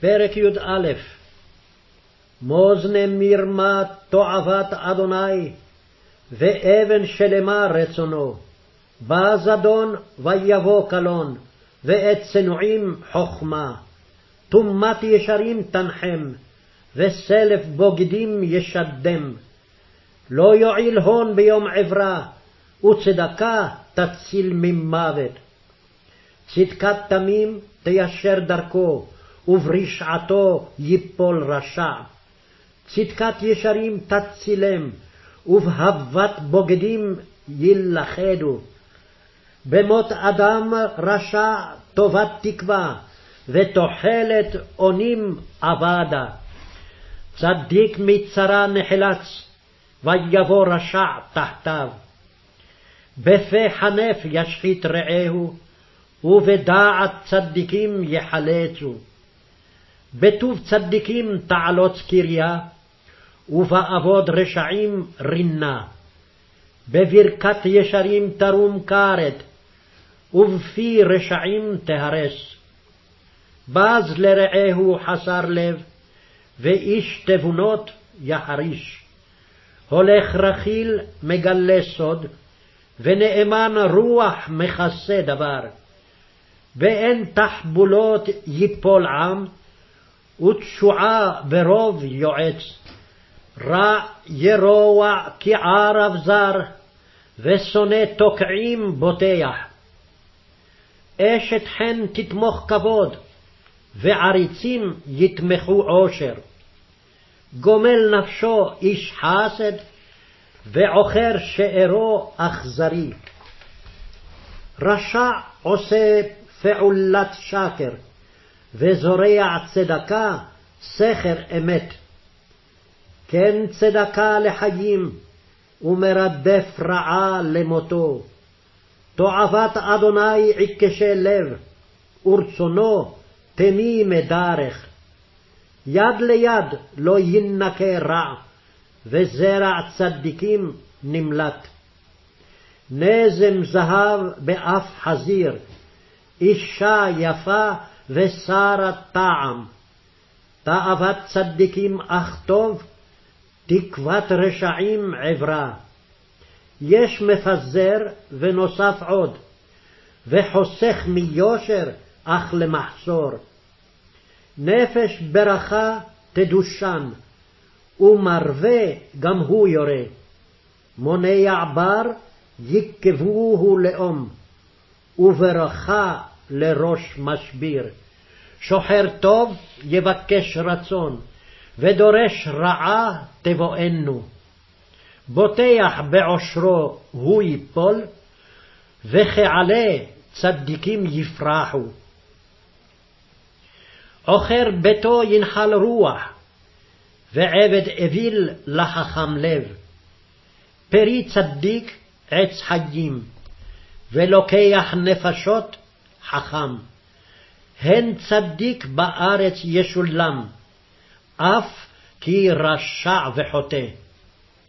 פרק י"א מאזני מרמה תועבת אדוני, ואבן שלמה רצונו. בא זדון ויבוא קלון, ואת צנועים חכמה. טומאת ישרים תנחם, וסלף בוגדים ישדם. לא יועיל הון ביום עברה, וצדקה תציל ממוות. צדקת תמים תיישר דרכו, וברשעתו יפול רשע. צדקת ישרים תצילם, ובהבת בוגדים יילכדו. במות אדם רשע טובת תקווה, ותוחלת אונים אבדה. צדיק מצרה נחלץ, ויבוא רשע תחתיו. בפה חנף ישחית רעהו, ובדעת צדיקים יחלצו. בטוב צדיקים תעלוץ קריה, ובאבוד רשעים רינה. בברכת ישרים תרום כרת, ובפי רשעים תהרס. בז לרעהו חסר לב, ואיש תבונות יחריש. הולך רכיל מגלה סוד, ונאמן רוח מכסה דבר. ואין תחבולות יפול עם, ותשועה ברוב יועץ. רע ירוע כערב זר, ושונא תוקעים בוטח. אשת חן תתמוך כבוד, ועריצים יתמכו עושר. גומל נפשו איש חסד, ועוכר שארו אכזרי. רשע עושה פעולת שקר, וזורע צדקה סכר אמת. כן צדקה לחיים, ומרדף רעה למותו. תועבת אדוני עיקשי לב, ורצונו תמי מדרך. יד ליד לא ינקה רע, וזרע צדיקים נמלט. נזם זהב באף חזיר, אישה יפה ושרה טעם. תאוות צדיקים אך טוב, תקוות רשעים עברה. יש מפזר ונוסף עוד, וחוסך מיושר אך למחסור. נפש ברכה תדושן, ומרווה גם הוא יורה. מונע בר יקבוהו לאום, וברכה לראש משביר. שוחר טוב יבקש רצון, ודורש רעה תבואנו. בוטח בעושרו הוא יפול, וכעלה צדיקים יפרחו. עוכר ביתו ינחל רוח, ועבד אוויל לחכם לב. פרי צדיק עץ חיים, ולוקח נפשות חכם. הן צדיק בארץ ישולם, אף כי רשע וחוטא.